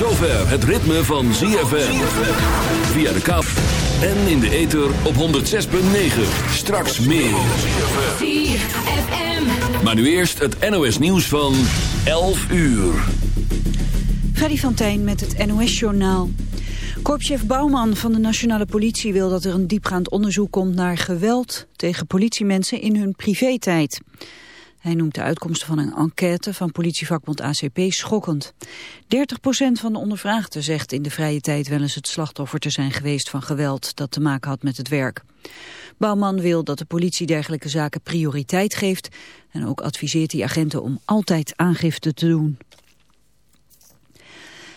zover het ritme van ZFM. Via de kap en in de ether op 106.9. Straks meer. ZFM. Maar nu eerst het NOS nieuws van 11 uur. Freddy van Tijn met het NOS-journaal. Korpschef Bouwman van de Nationale Politie wil dat er een diepgaand onderzoek komt naar geweld tegen politiemensen in hun privé-tijd. Hij noemt de uitkomsten van een enquête van politievakbond ACP schokkend. 30% van de ondervraagden zegt in de vrije tijd wel eens het slachtoffer te zijn geweest van geweld dat te maken had met het werk. Bouwman wil dat de politie dergelijke zaken prioriteit geeft en ook adviseert die agenten om altijd aangifte te doen.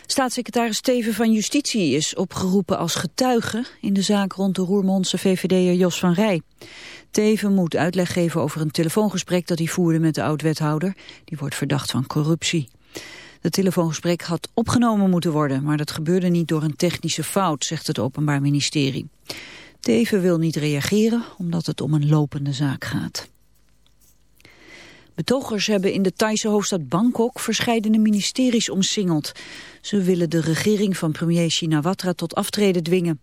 Staatssecretaris Steven van Justitie is opgeroepen als getuige in de zaak rond de Roermondse VVD'er Jos van Rij. Teven moet uitleg geven over een telefoongesprek dat hij voerde met de oud-wethouder. Die wordt verdacht van corruptie. Het telefoongesprek had opgenomen moeten worden, maar dat gebeurde niet door een technische fout, zegt het Openbaar Ministerie. Teven wil niet reageren, omdat het om een lopende zaak gaat. Betogers hebben in de Thaise hoofdstad Bangkok verscheidene ministeries omsingeld. Ze willen de regering van premier Shinawatra tot aftreden dwingen.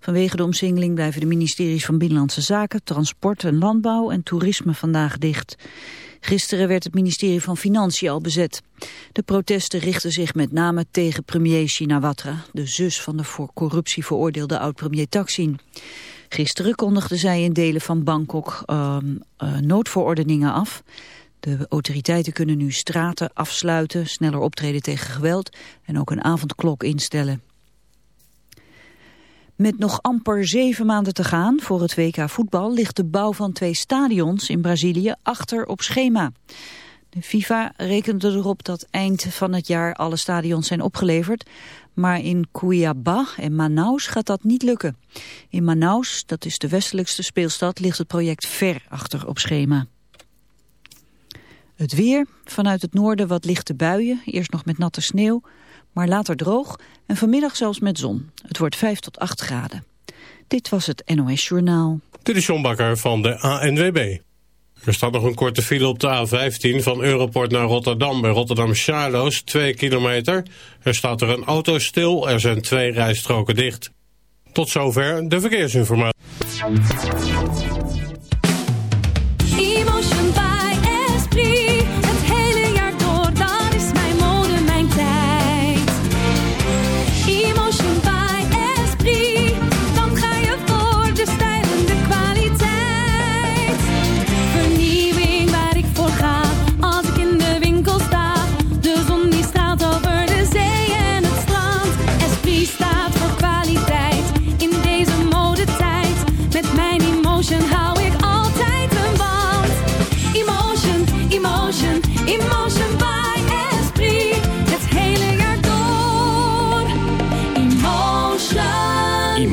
Vanwege de omsingeling blijven de ministeries van Binnenlandse Zaken, Transport en Landbouw en Toerisme vandaag dicht. Gisteren werd het ministerie van Financiën al bezet. De protesten richten zich met name tegen premier Shinawatra, de zus van de voor corruptie veroordeelde oud-premier Taksin. Gisteren kondigde zij in delen van Bangkok uh, uh, noodverordeningen af. De autoriteiten kunnen nu straten afsluiten, sneller optreden tegen geweld en ook een avondklok instellen. Met nog amper zeven maanden te gaan voor het WK voetbal ligt de bouw van twee stadions in Brazilië achter op schema. De FIFA rekent erop dat eind van het jaar alle stadions zijn opgeleverd. Maar in Cuiabá en Manaus gaat dat niet lukken. In Manaus, dat is de westelijkste speelstad, ligt het project ver achter op schema. Het weer, vanuit het noorden wat lichte buien, eerst nog met natte sneeuw, maar later droog en vanmiddag zelfs met zon. Het wordt 5 tot 8 graden. Dit was het NOS Journaal. Dit is John Bakker van de ANWB. Er staat nog een korte file op de A15 van Europort naar Rotterdam. Bij Rotterdam-Charloes, 2 kilometer. Er staat er een auto stil, er zijn twee rijstroken dicht. Tot zover de verkeersinformatie.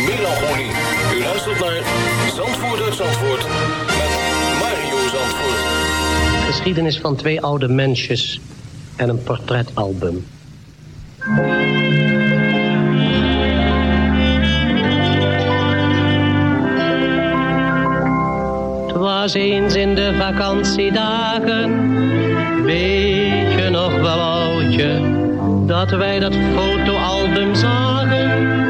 melancholie. U luistert naar Zandvoort uit Zandvoort met Mario Zandvoort. Geschiedenis van twee oude mensjes en een portretalbum. Het was eens in de vakantiedagen, weet je nog wel oudje, dat wij dat fotoalbum zagen.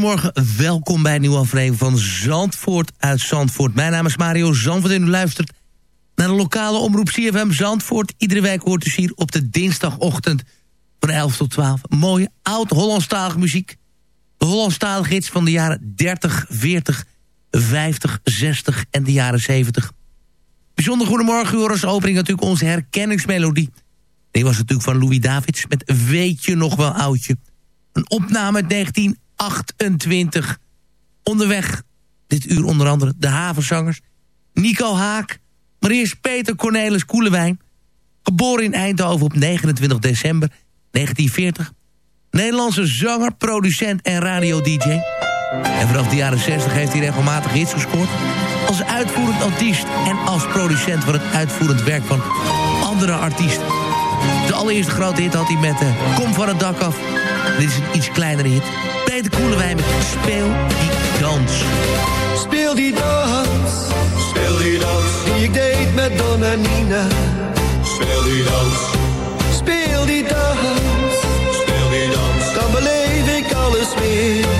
Goedemorgen. Welkom bij een nieuwe aflevering van Zandvoort uit Zandvoort. Mijn naam is Mario Zandvoort en u luistert naar de lokale omroep CFM Zandvoort. Iedere week hoort u hier op de dinsdagochtend van 11 tot 12. Mooie oud-Hollandstalige muziek. De Hollandstalige hits van de jaren 30, 40, 50, 60 en de jaren 70. Bijzonder goedemorgen, u hoort als opening natuurlijk onze herkenningsmelodie. Die was natuurlijk van Louis Davids met Weet je nog wel oudje. Een opname uit 28. Onderweg, dit uur onder andere, de havenzangers. Nico Haak, maar eerst Peter Cornelis Koelewijn. Geboren in Eindhoven op 29 december 1940. Nederlandse zanger, producent en radio-dj. En vanaf de jaren 60 heeft hij regelmatig hits gescoord. Als uitvoerend artiest en als producent van het uitvoerend werk van andere artiesten. De allereerste grote hit had hij met de Kom van het dak af. Dit is een iets kleinere hit. Peter wij met Speel die dans. Speel die dans. Speel die dans. Die ik deed met Donna Nina. Speel die dans. Speel die dans. Speel die dans. Dan beleef ik alles weer.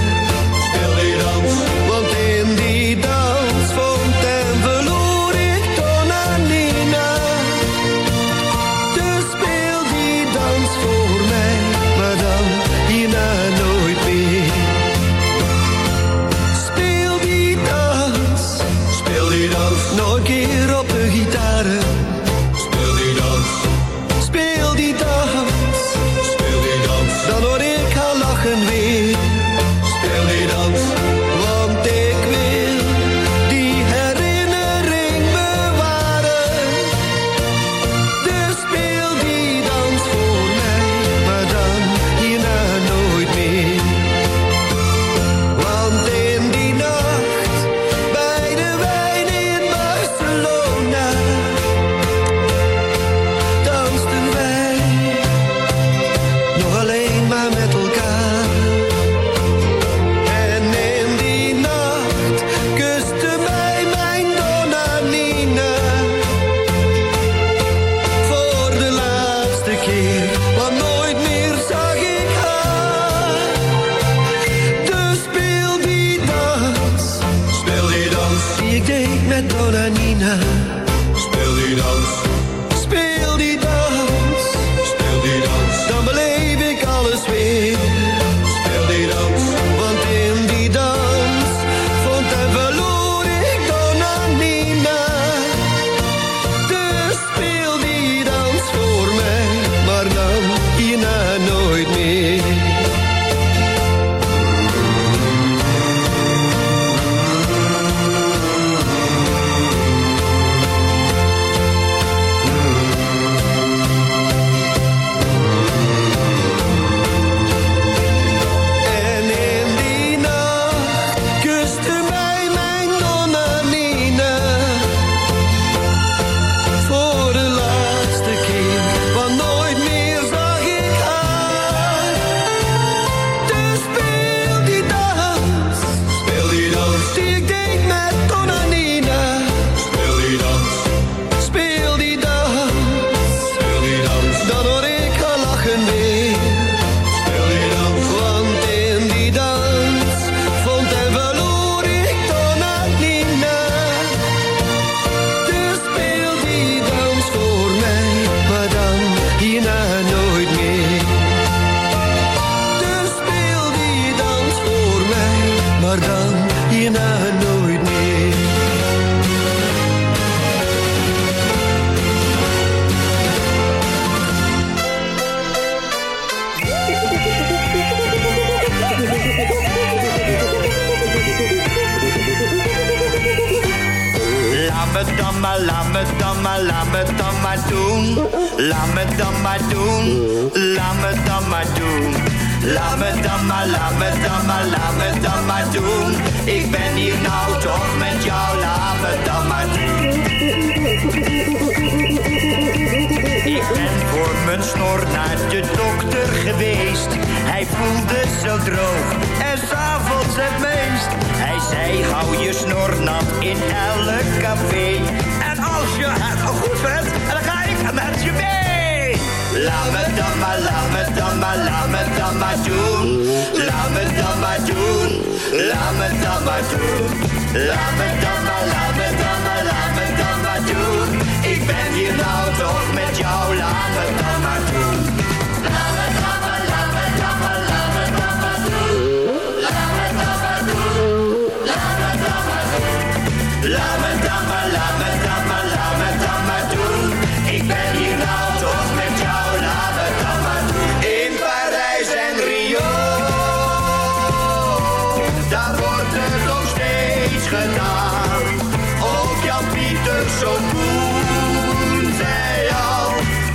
Ook Jan Pieter zo koen, zei al,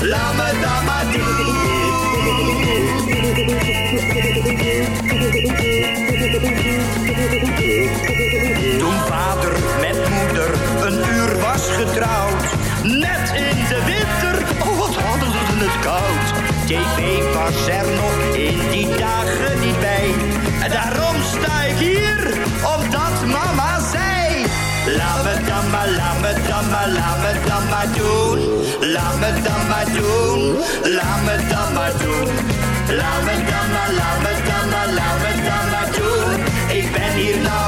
laat me dan maar doen. Toen vader met moeder een uur was getrouwd, net in de winter, oh wat hadden ze het koud. TV was er nog in die dagen niet bij, en daarom sta ik hier dan maar, laat me dan maar, laat me dan maar doen. Laat me dan maar doen, laat me dan maar doen. Laat me dan maar, laat me dan maar, laat me dan maar doen. Ik ben hier nou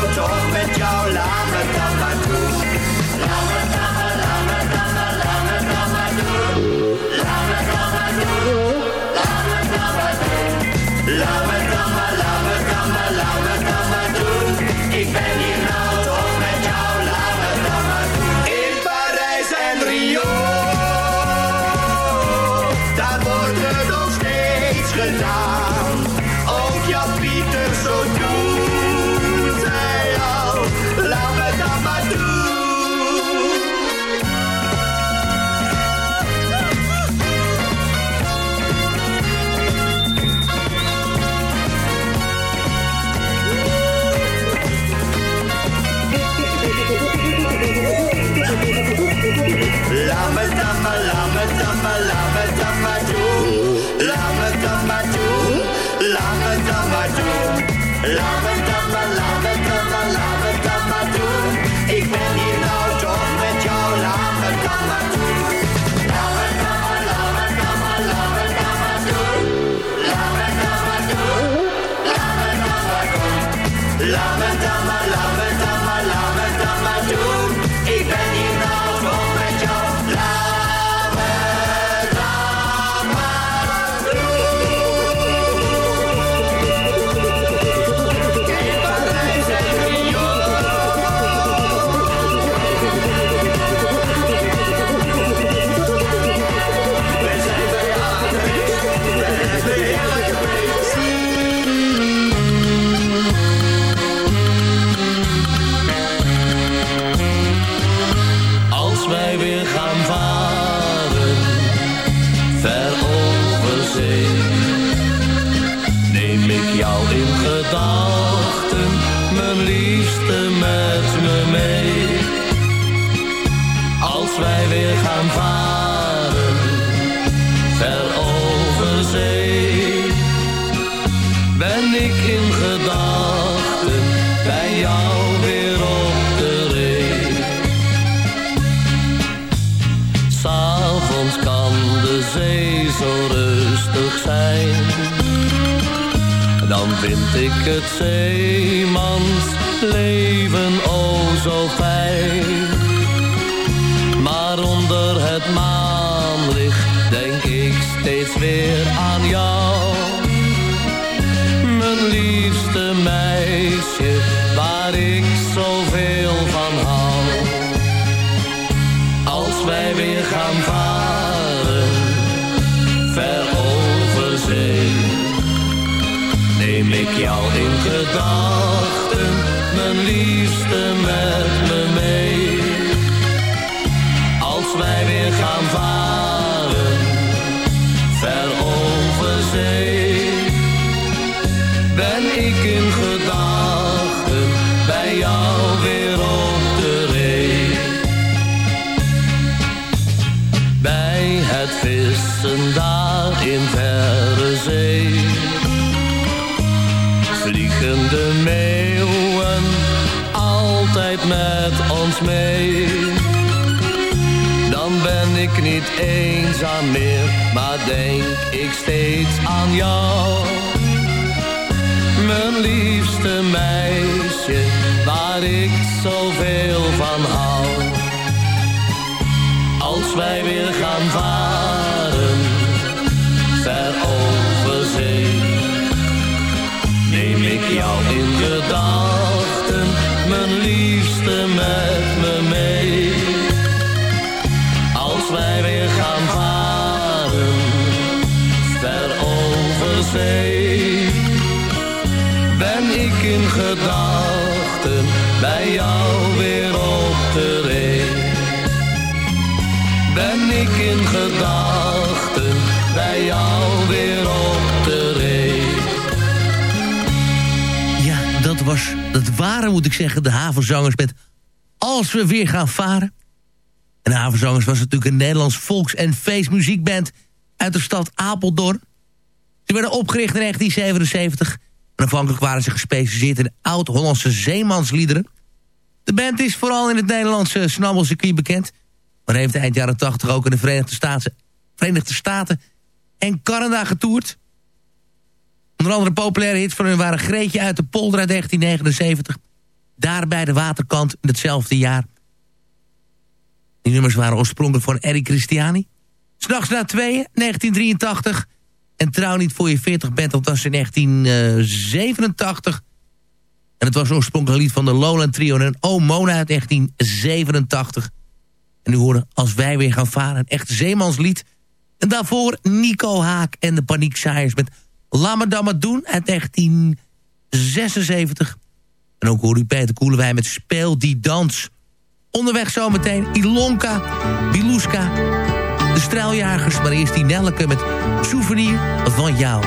liefste met eenzaam meer, maar denk ik steeds aan jou. Mijn liefste meisje, waar ik zoveel van hou. Als wij weer gaan varen waren moet ik zeggen, de havenzangers met Als we weer gaan varen. En de havenzangers was natuurlijk een Nederlands volks- en feestmuziekband uit de stad Apeldoorn. Ze werden opgericht in 1977 en afhankelijk waren ze gespecialiseerd in oud-Hollandse zeemansliederen. De band is vooral in het Nederlandse snabbelcircuit bekend, maar heeft eind jaren 80 ook in de Verenigde Staten, Verenigde Staten en Canada getoerd. Onder andere populaire hits van hun waren Greetje uit de polder uit 1979. Daar bij de waterkant in hetzelfde jaar. Die nummers waren oorspronkelijk van Eric Christiani. S'nachts na tweeën, 1983. En Trouw niet voor je 40 bent, dat was in 1987. En het was oorspronkelijk lied van de Lowland Trio en O Mona uit 1987. En u hoorde Als wij weer gaan varen, een echt zeemanslied. En daarvoor Nico Haak en de Paniekzaaiers met Laat me doen uit 1976. En ook hoorde u Peter Koelewijn met Speel die dans. Onderweg zometeen Ilonka, Biluska, de straaljagers. Maar eerst die Nelke met Souvenir van jou.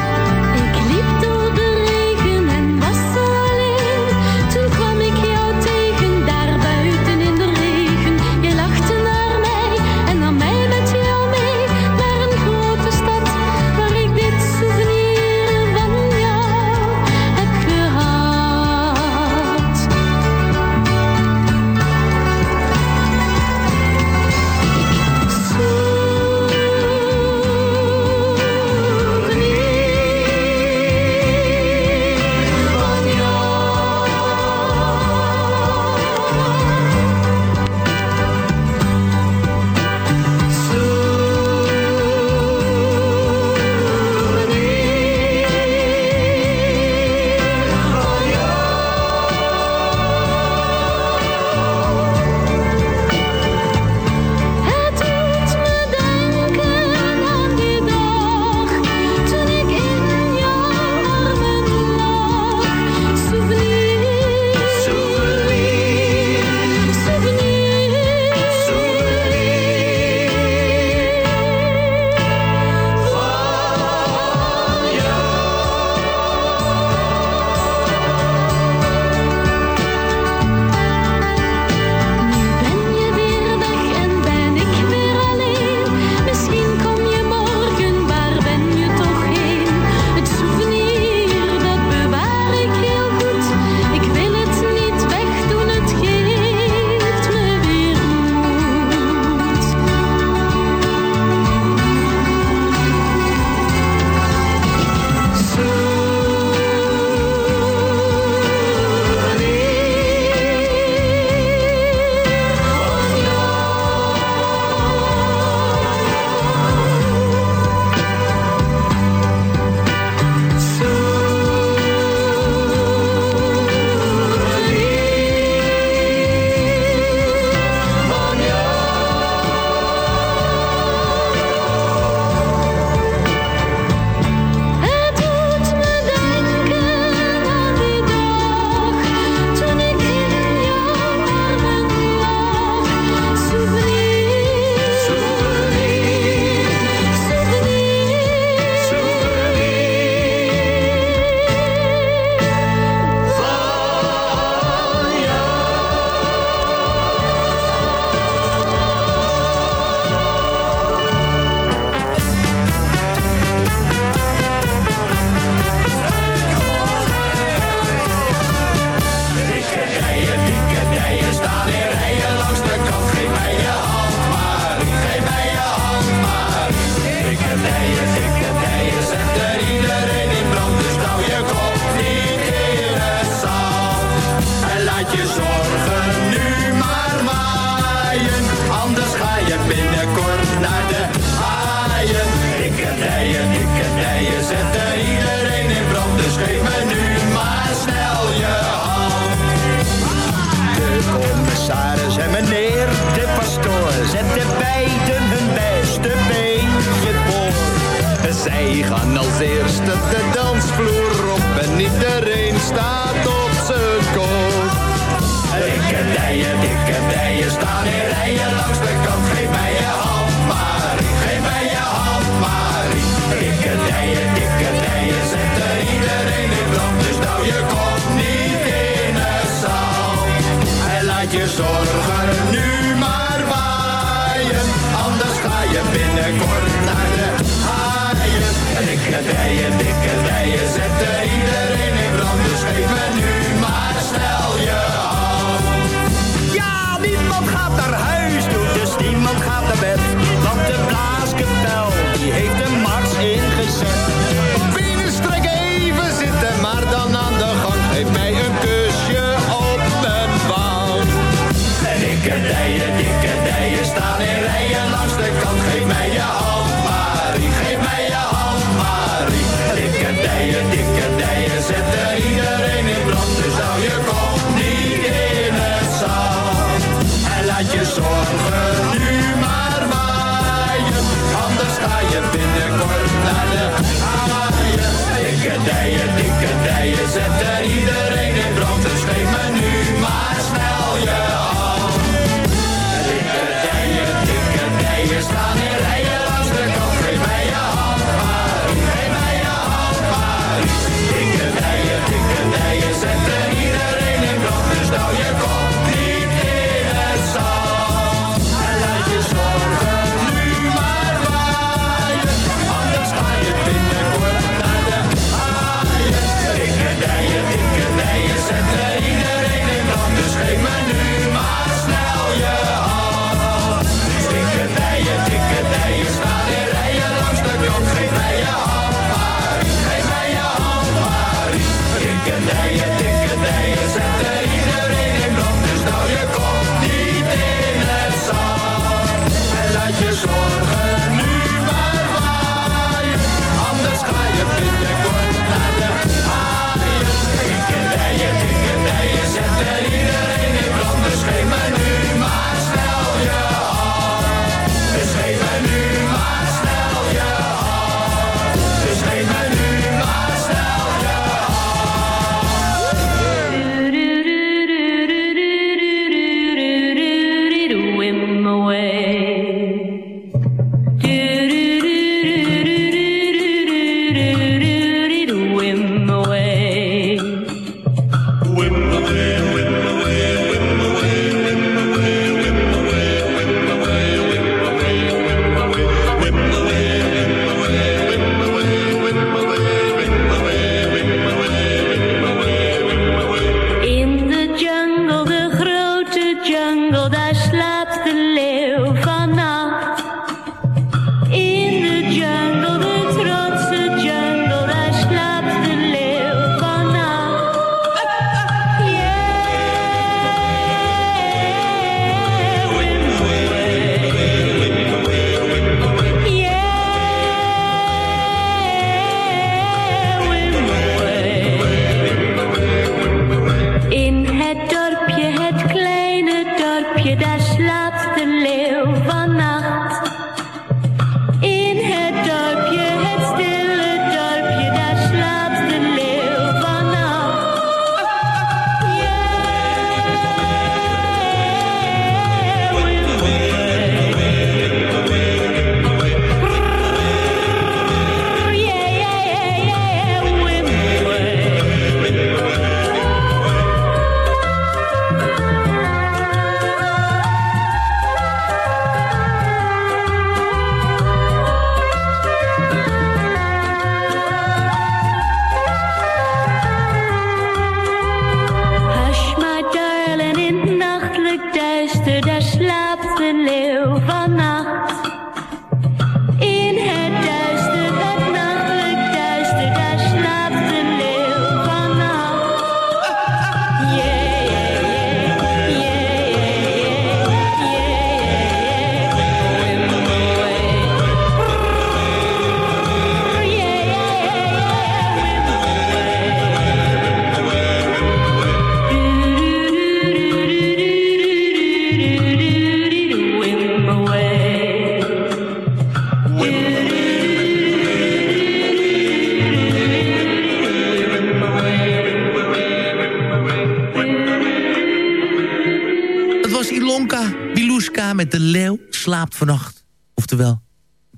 Was Ilonka Biluska met De Leeuw slaapt vannacht. Oftewel,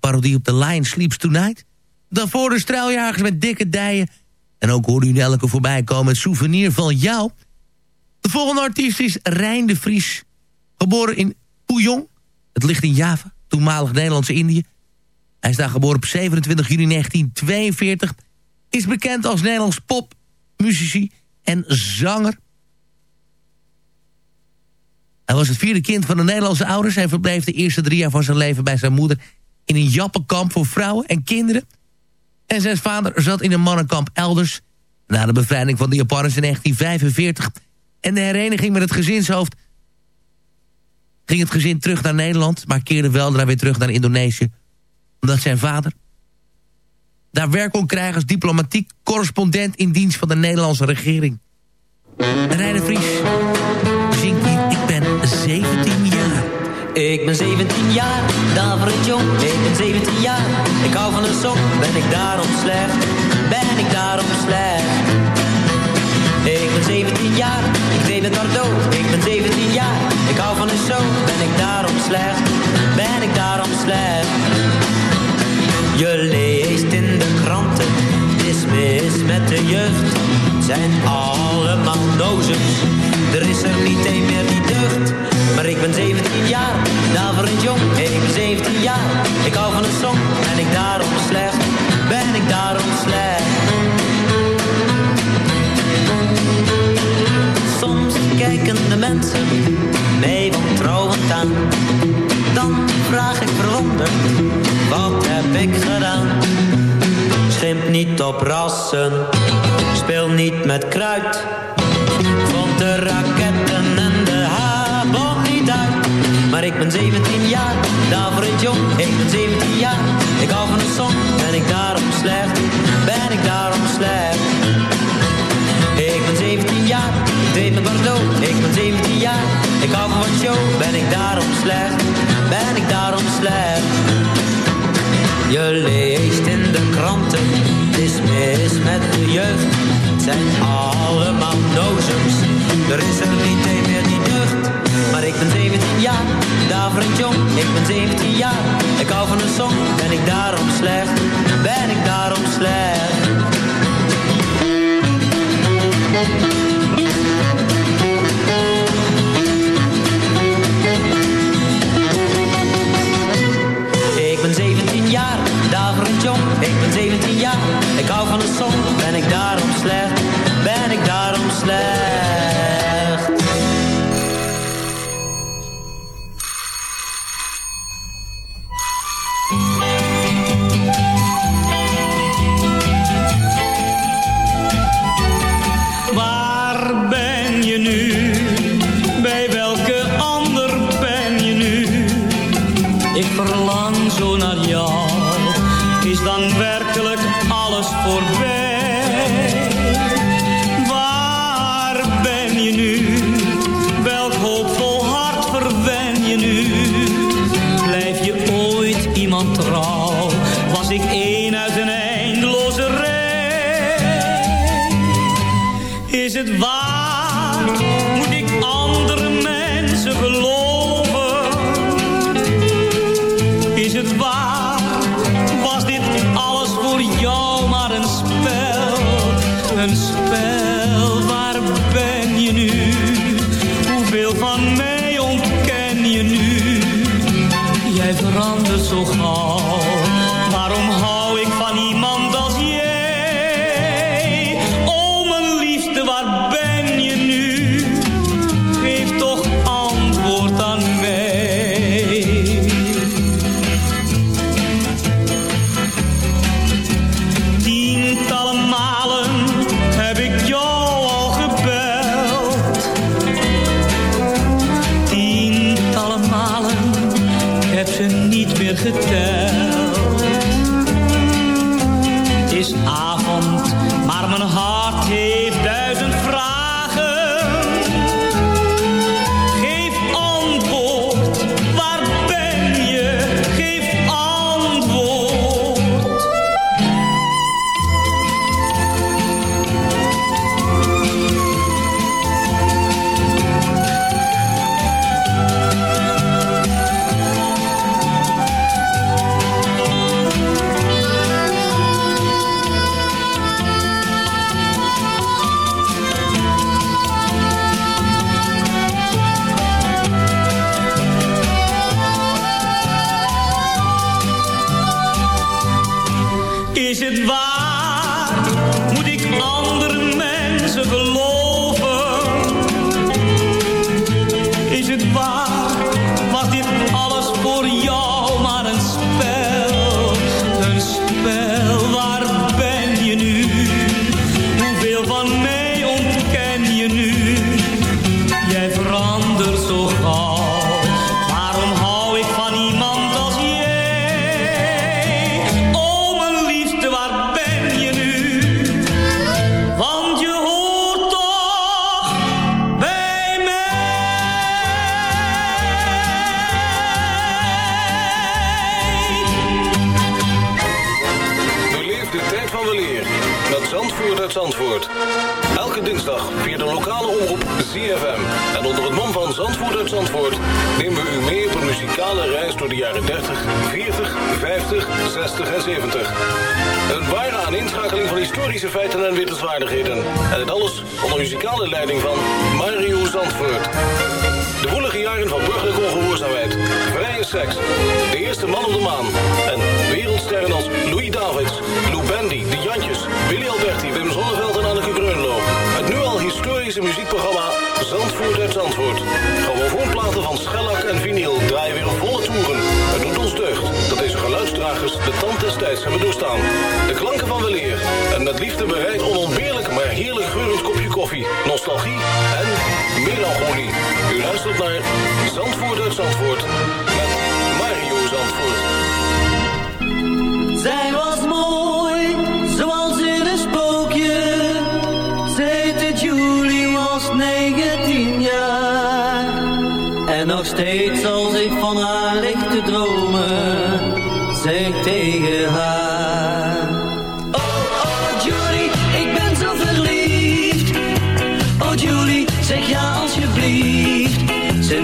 parodie op The Lion Sleeps Tonight. Daarvoor de straaljagers met dikke dijen. En ook hoorde u elke voorbij komen het souvenir van jou. De volgende artiest is Rijn de Vries. Geboren in Puyong. Het ligt in Java, toenmalig Nederlandse-Indië. Hij is daar geboren op 27 juni 1942. Is bekend als Nederlands pop, muzici en zanger. Hij was het vierde kind van de Nederlandse ouders. Hij verbleef de eerste drie jaar van zijn leven bij zijn moeder... in een jappenkamp voor vrouwen en kinderen. En zijn vader zat in een mannenkamp elders. Na de bevrijding van de Japanners in 1945... en de hereniging met het gezinshoofd... ging het gezin terug naar Nederland... maar keerde weldra weer terug naar Indonesië... omdat zijn vader daar werk kon krijgen als diplomatiek correspondent... in dienst van de Nederlandse regering. Rijder Vries 17 jaar. Ik ben 17 jaar, daverend jong, ik ben 17 jaar. Ik hou van een song, ben ik daarom slecht? Ben ik daarom slecht? Ik ben 17 jaar, ik deed met Bordeaux. Ik ben 17 jaar, ik hou van een show. Ben ik daarom slecht? Ben ik daarom slecht? Je leest in de kranten, het is mis met de jeugd. Zijn allemaal nozems, er is er niet één meer die deugt. Maar ik ben 17 jaar, daverend jong, ik ben 17 jaar. Ik hou van een song, ben ik daarom slecht? Ben ik daarom slecht? Soms kijken de mensen mij wantrouwend aan. Dan vraag ik verwonderd, wat heb ik gedaan? Schimp niet op rassen, speel niet met kruid. Vond de raketten en de haarbom niet uit. Maar ik ben 17 jaar, daverend jong, ik ben 17 jaar. Ik hou van een song, ben ik daarom slecht? Ben ik daarom slecht? Ik ben 17 jaar, ik deed met Bordeaux. Ik ben 17 jaar, ik hou van wat show. Ben ik daarom slecht? Ben ik daarom slecht? Je leest in de kranten, het is mis met de jeugd. Het zijn allemaal nozems, er is er niet een meer die deugt. Maar ik ben 17 jaar, daverend jong, ik ben 17 jaar. Ik hou van een song, ben ik daarom slecht? Ben ik daarom slecht? 17 jaar. Ik hou van een song, ben ik daarom slecht? Ben ik daarom slecht?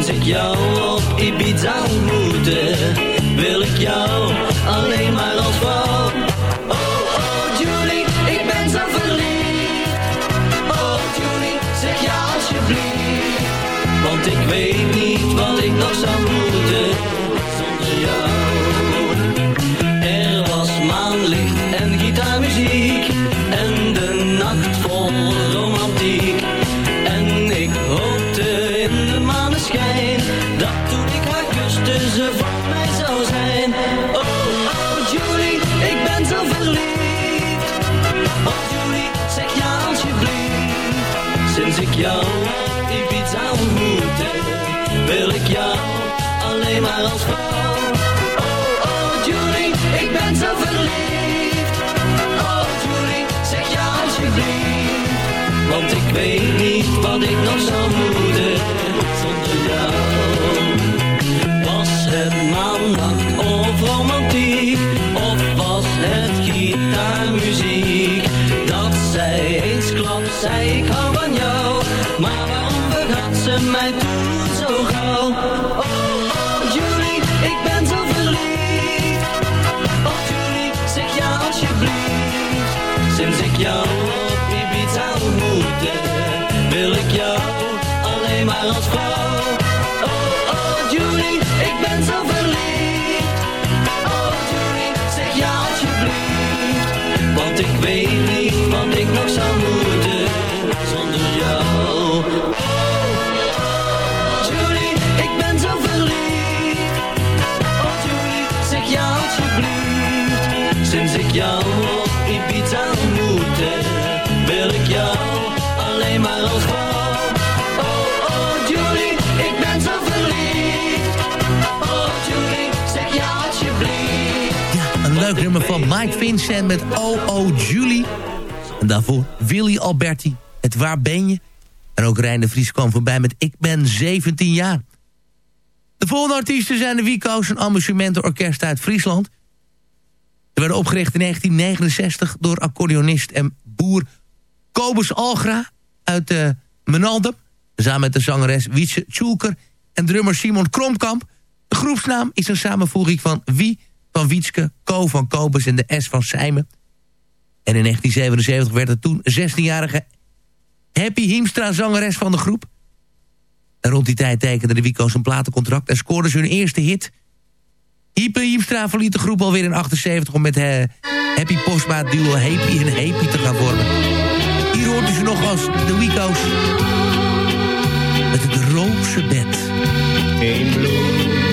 Sinds ik jou op Ibiza ontmoette, wil ik jou alleen maar als vrouw. Oh, oh, Julie, ik ben zo verliefd. Oh, Julie, zeg ja alsjeblieft. Want ik weet niet wat ik nog zou moeten zonder jou. Er was maanlicht en gitaarmuziek maar als vrouw. Oh, oh, Julie, ik ben zo verliefd. Oh, Julie, zeg ja alsjeblieft. Want ik weet niet wat ik nog zou moeten zonder jou. Was het maandag of romantiek? Of was het gitaarmuziek? Dat zij eensklaps zei ik hou van jou. Maar waarom vergat ze mij toen zo gauw? Als vrouw. Oh, oh, Julie, ik ben zo verliefd. Oh, Julie, zeg ja alsjeblieft. Want ik weet niet wat ik nog zou moeten zonder jou. Oh, Julie, ik ben zo verliefd. Oh, Julie, zeg ja alsjeblieft. Sinds ik jou leuk nummer van Mike Vincent met Oh Oh Julie. En daarvoor Willy Alberti, het Waar ben je? En ook Rijn de Vries kwam voorbij met Ik ben 17 jaar. De volgende artiesten zijn de Wico's, een amusementenorkest uit Friesland. Ze werden opgericht in 1969 door accordeonist en boer Kobus Algra uit uh. Samen met de zangeres Wietse Tjoelker en drummer Simon Kromkamp. De groepsnaam is een samenvoeging van Wie van Wietske, Ko van Kobus en de S van Sijmen. En in 1977 werd het toen 16-jarige Happy Hiemstra zangeres van de groep. En rond die tijd tekenden de Wico's een platencontract... en scoorden ze hun eerste hit. Hype Hiemstra verliet de groep alweer in 78... om met uh, Happy Postma duo Happy en Happy te gaan vormen. Hier hoort u ze nog als de Wico's. Met het roze bed. Een bloembed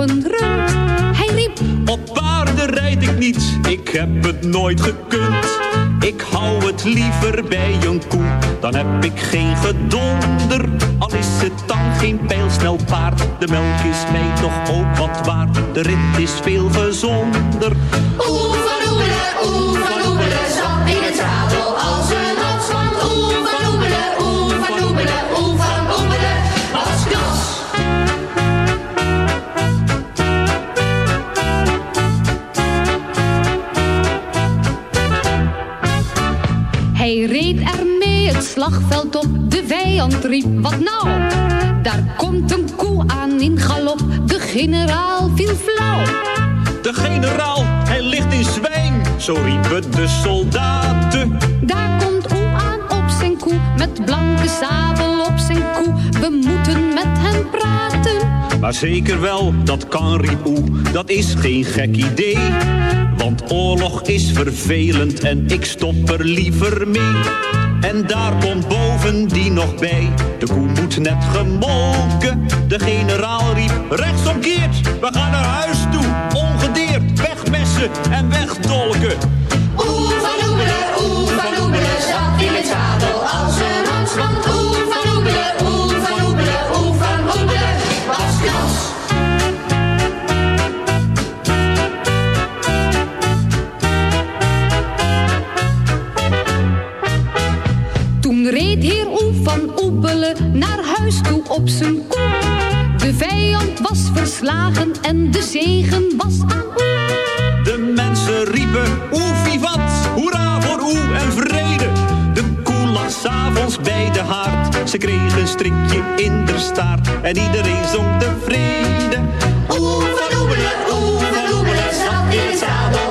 een. Hij riep, Op paarden rijd ik niet, ik heb het nooit gekund. Ik hou het liever bij een koe, dan heb ik geen gedonder. Al is het dan geen pijlsnel paard, de melk is mij toch ook wat waard. De rit is veel gezonder. Oeh van oeh slagveld op. De vijand riep, wat nou? Daar komt een koe aan in galop, de generaal viel flauw. De generaal, hij ligt in zwijm, zo riepen de soldaten. Daar komt Oe aan op zijn koe, met blanke sabel op zijn koe. We moeten met hem praten. Maar zeker wel, dat kan riep Oe, dat is geen gek idee. Want oorlog is vervelend en ik stop er liever mee. En daar komt bovendien nog bij, de koe moet net gemolken. De generaal riep, rechtsomkeert, we gaan naar huis toe. Ongedeerd, wegmessen en wegdolken. Naar huis toe op zijn koe. De vijand was verslagen en de zegen was aan Oe. De mensen riepen, oeh vivat, hoera voor oeh en vrede. De koe lag s'avonds bij de haard, ze kreeg een strikje in de staart. En iedereen zong tevreden. Oebelen, zat in het zadel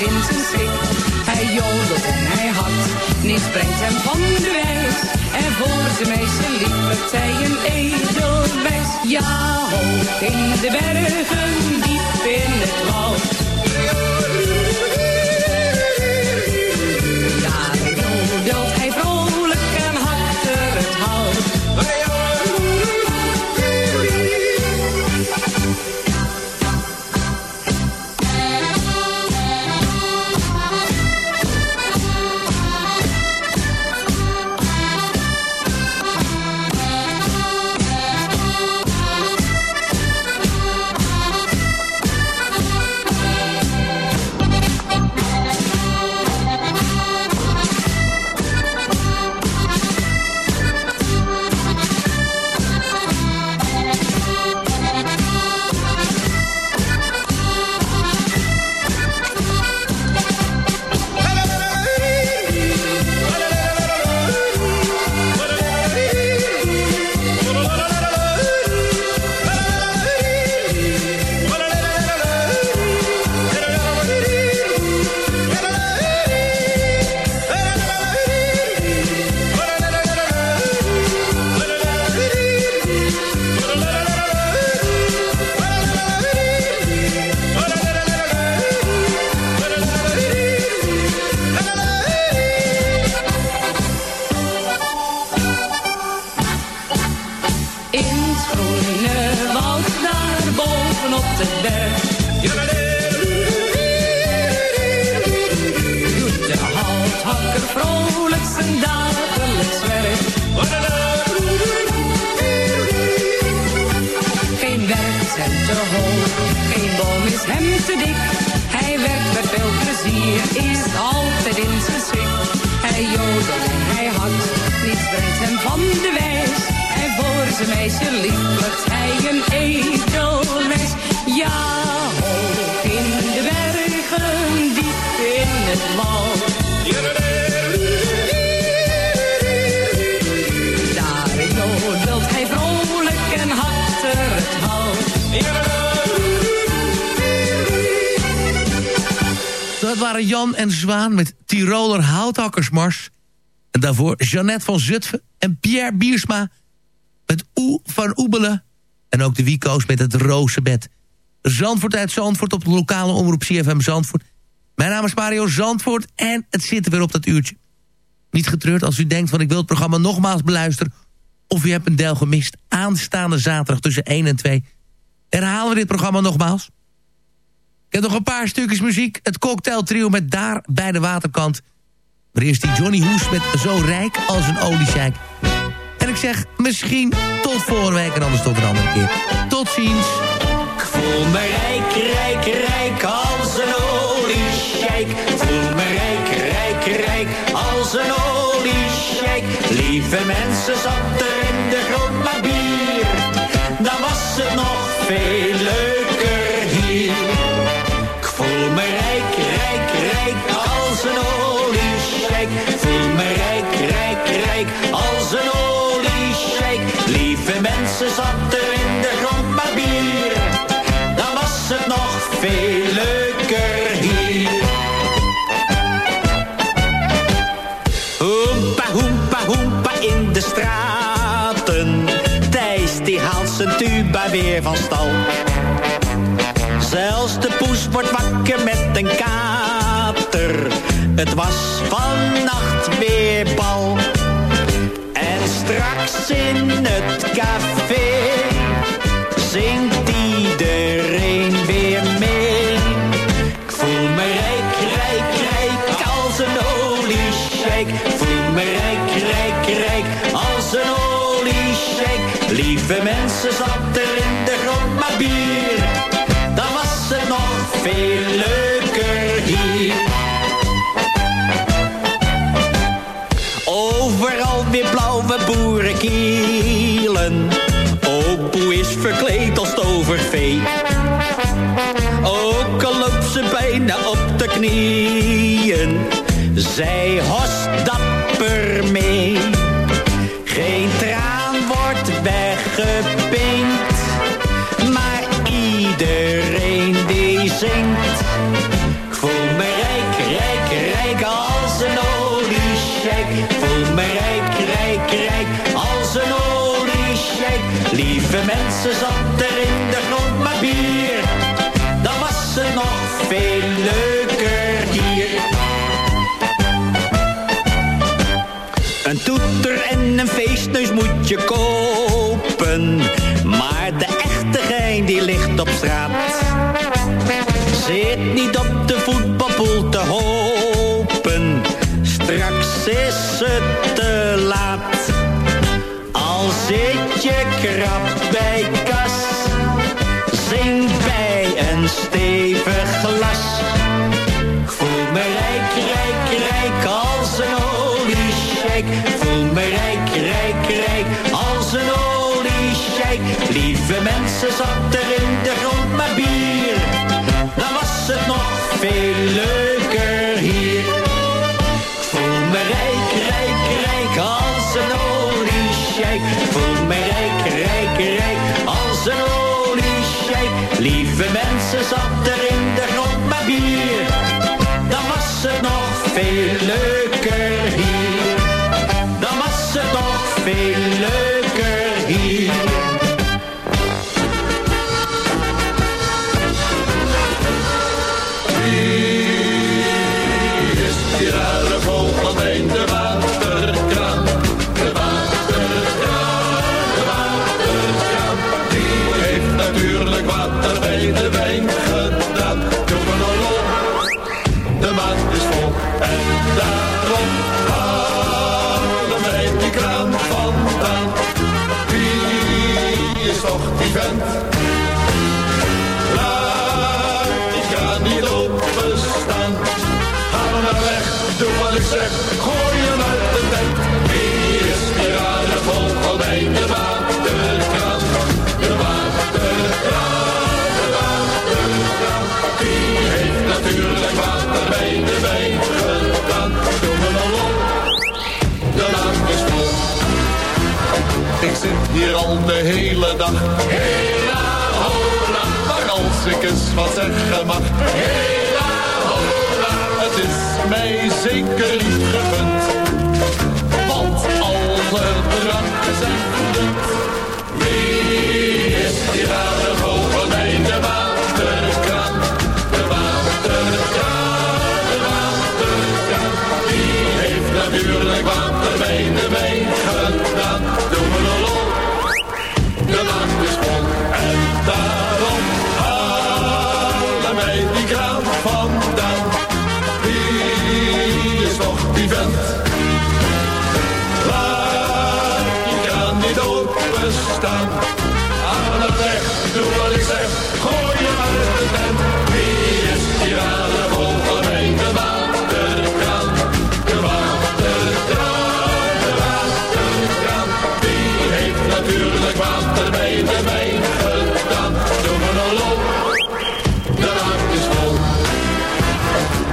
in zijn schik. Hij jodelt en hij had, niets brengt hem van de wijs. En voor zijn meisje lief werd zij een edelwijs. Ja, hoog in de bergen, diep in het woud. Jan en Zwaan met Tiroler Houthakkersmars. En daarvoor Jeannette van Zutphen en Pierre Biersma met Oe van Oebelen. En ook de Wico's met het Rozenbed. Zandvoort uit Zandvoort op de lokale omroep CFM Zandvoort. Mijn naam is Mario Zandvoort en het zit er weer op dat uurtje. Niet getreurd als u denkt van ik wil het programma nogmaals beluisteren... of u hebt een deel gemist. Aanstaande zaterdag tussen 1 en 2 herhalen we dit programma nogmaals. Ik heb nog een paar stukjes muziek. Het cocktailtrio met Daar bij de waterkant. Maar eerst die Johnny Hoes met Zo rijk als een oliesjijk. En ik zeg misschien tot volgende week en anders tot een andere keer. Tot ziens. Ik voel me rijk, rijk, rijk als een oliesjijk. Voel me rijk, rijk, rijk als een oliesjijk. Lieve mensen, zat in de grond maar bier. Dan was het nog veel leuker Ik voel me rijk, rijk, rijk als een oliesjijk. Lieve mensen, zat er in de grond maar bier. Dan was het nog veel leuker hier. Hoempa, hoempa, hoempa in de straten. Thijs die haalt zijn tuba weer van stal. Zelfs de poes wordt wakker met een kater. Het was vannacht weer bal. En straks in het café zingt iedereen weer mee. Ik voel me rijk, rijk, rijk als een oliesjijk. Ik voel me rijk, rijk, rijk als een oliesjijk. Lieve mensen, zat er in de grond maar bier. Dan was het nog veel boerenkielen. Opoe is verkleed als tovervee. Ook al loopt ze bijna op de knieën. Zij host Zat er in de grond maar bier. Dan was het nog veel leuker hier. Een toeter en een feestneus moet je kopen. Maar de echte gein die ligt op straat. Zit niet op veel leuker hier. Dan was het nog veel Ik zit hier al de hele dag. Hela hola, maar als ik eens wat zeggen mag. Hela hola, het is mij zeker niet gegund. Want alle dranken zijn. Openstaan. Haal hem weg, doe wat ik zeg. Gooi hem uit de tent. Wie is die rare vogel bij de waterkraan? De waterkraan, de waterkraan. Die heeft natuurlijk water bij de wijn gedaan. Doe me een lol, de maat is vol.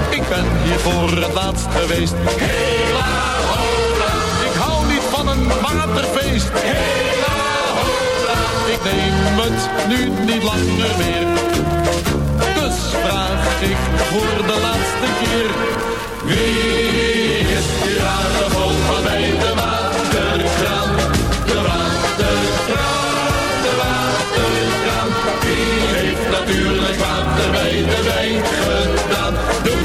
Ik ben hier voor het laatst geweest. Hela hola, ik hou niet van een waterfeest. Neem het nu niet langer meer. Dus vraag ik voor de laatste keer. Wie is die rare vogel bij de waterkraan? De waterkraan, de waterkraan. Die heeft natuurlijk water bij de wijn gedaan. Doe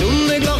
toen ik dacht te